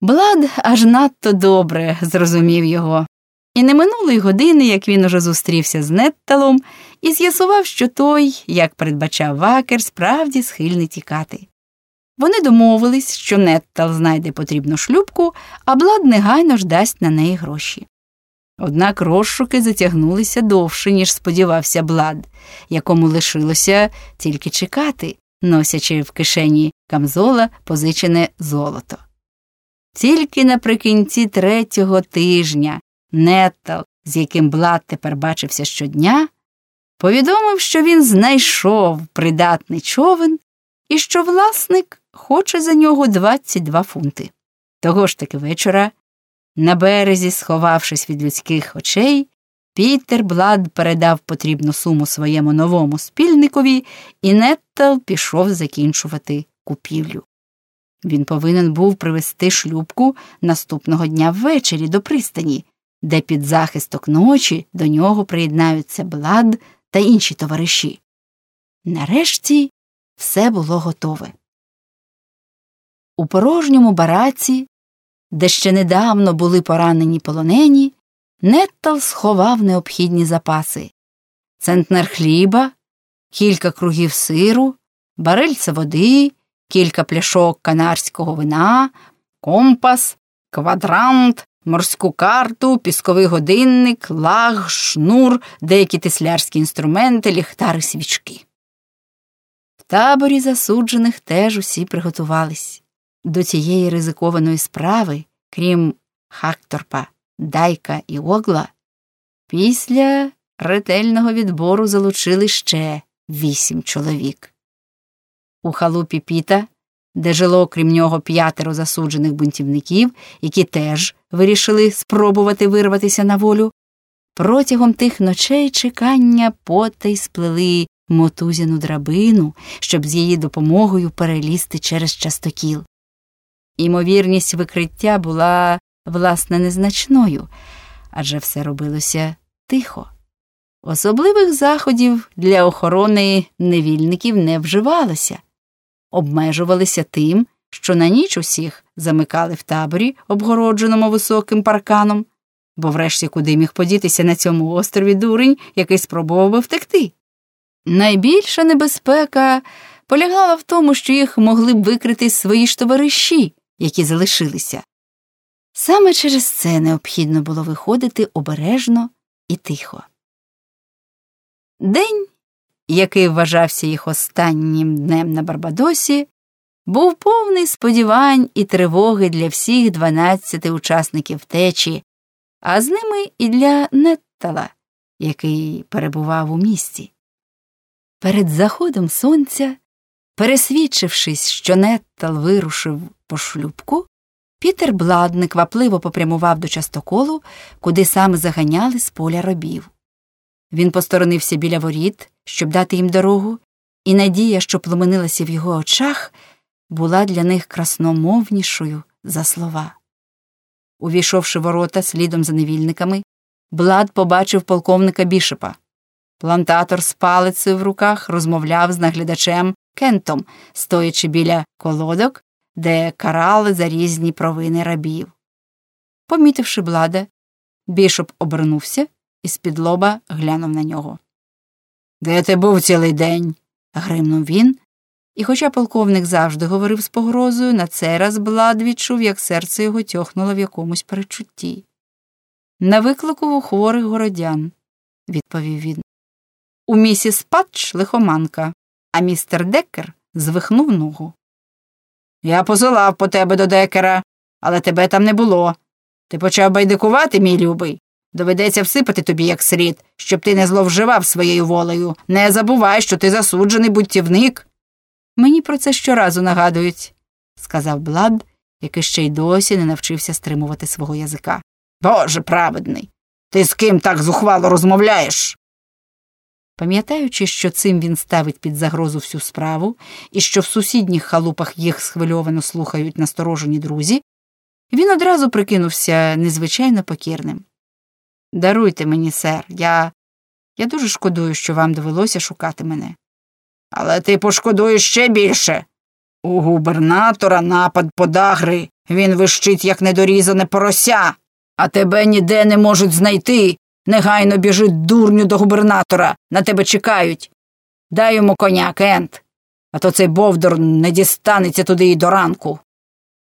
Блад аж надто добре зрозумів його, і не минулої години, як він уже зустрівся з Нетталом і з'ясував, що той, як передбачав вакер, справді схильний тікати. Вони домовились, що Неттал знайде потрібну шлюбку, а Блад негайно ж дасть на неї гроші. Однак розшуки затягнулися довше, ніж сподівався Блад, якому лишилося тільки чекати, носячи в кишені камзола позичене золото. Тільки наприкінці третього тижня Неттал, з яким Блад тепер бачився щодня, повідомив, що він знайшов придатний човен і що власник хоче за нього 22 фунти. Того ж таки вечора, на березі, сховавшись від людських очей, Пітер Блад передав потрібну суму своєму новому спільникові, і Неттал пішов закінчувати купівлю. Він повинен був привезти шлюбку наступного дня ввечері до пристані, де під захисток ночі до нього приєднаються Блад та інші товариші. Нарешті все було готове. У порожньому бараці, де ще недавно були поранені полонені, Неттал сховав необхідні запаси центнер хліба, кілька кругів сиру, барельце води, кілька пляшок канарського вина, компас, квадрант, морську карту, пісковий годинник, лаг, шнур, деякі тислярські інструменти, ліхтари свічки. В таборі засуджених теж усі приготувались. До цієї ризикованої справи, крім Хакторпа, Дайка і Огла, після ретельного відбору залучили ще вісім чоловік. У халупі Піта, де жило крім нього п'ятеро засуджених бунтівників, які теж вирішили спробувати вирватися на волю, протягом тих ночей чекання потай сплели мотузяну драбину, щоб з її допомогою перелізти через частокіл. Імовірність викриття була, власне, незначною, адже все робилося тихо. Особливих заходів для охорони невільників не вживалося, обмежувалися тим, що на ніч усіх замикали в таборі, обгородженому високим парканом, бо врешті куди міг подітися на цьому острові дурень, який спробував би втекти. Найбільша небезпека полягала в тому, що їх могли б викрити свої ж товариші, які залишилися. Саме через це необхідно було виходити обережно і тихо. День, який вважався їх останнім днем на Барбадосі, був повний сподівань і тривоги для всіх дванадцяти учасників течі, а з ними і для Неттала, який перебував у місті. Перед заходом сонця, пересвідчившись, що Неттал вирушив по шлюбку, Пітер Блад неквапливо попрямував до частоколу, куди саме заганяли з поля робів. Він посторонився біля воріт, щоб дати їм дорогу, і надія, що пломенилася в його очах, була для них красномовнішою за слова. Увійшовши ворота слідом за невільниками, Блад побачив полковника бішепа. Плантатор з палицею в руках розмовляв з наглядачем Кентом, стоячи біля колодок, де карали за різні провини рабів. Помітивши блада, бішоп обернувся і з-під лоба глянув на нього. Де ти був цілий день? гримнув він, і, хоча полковник завжди говорив з погрозою, на цей раз Блад відчув, як серце його тьохнуло в якомусь перечутті. На виклику у хворих городян, відповів він. У місіс Патч лихоманка, а містер Деккер звихнув ногу. Я посилав по тебе до декера, але тебе там не було. Ти почав байдикувати, мій любий. Доведеться всипати тобі як слід, щоб ти не зловживав своєю волею. Не забувай, що ти засуджений будівник. Мені про це щоразу нагадують, сказав Блад, який ще й досі не навчився стримувати свого язика. Боже праведний, ти з ким так зухвало розмовляєш? Пам'ятаючи, що цим він ставить під загрозу всю справу і що в сусідніх халупах їх схвильовано слухають насторожені друзі, він одразу прикинувся незвичайно покірним. Даруйте мені, сер, я я дуже шкодую, що вам довелося шукати мене. Але ти пошкодуєш ще більше. У губернатора напад подагри. Він вищить, як недорізане порося, а тебе ніде не можуть знайти. Негайно біжить дурню до губернатора, на тебе чекають. Дай йому коня, Кент, а то цей бовдор не дістанеться туди і до ранку.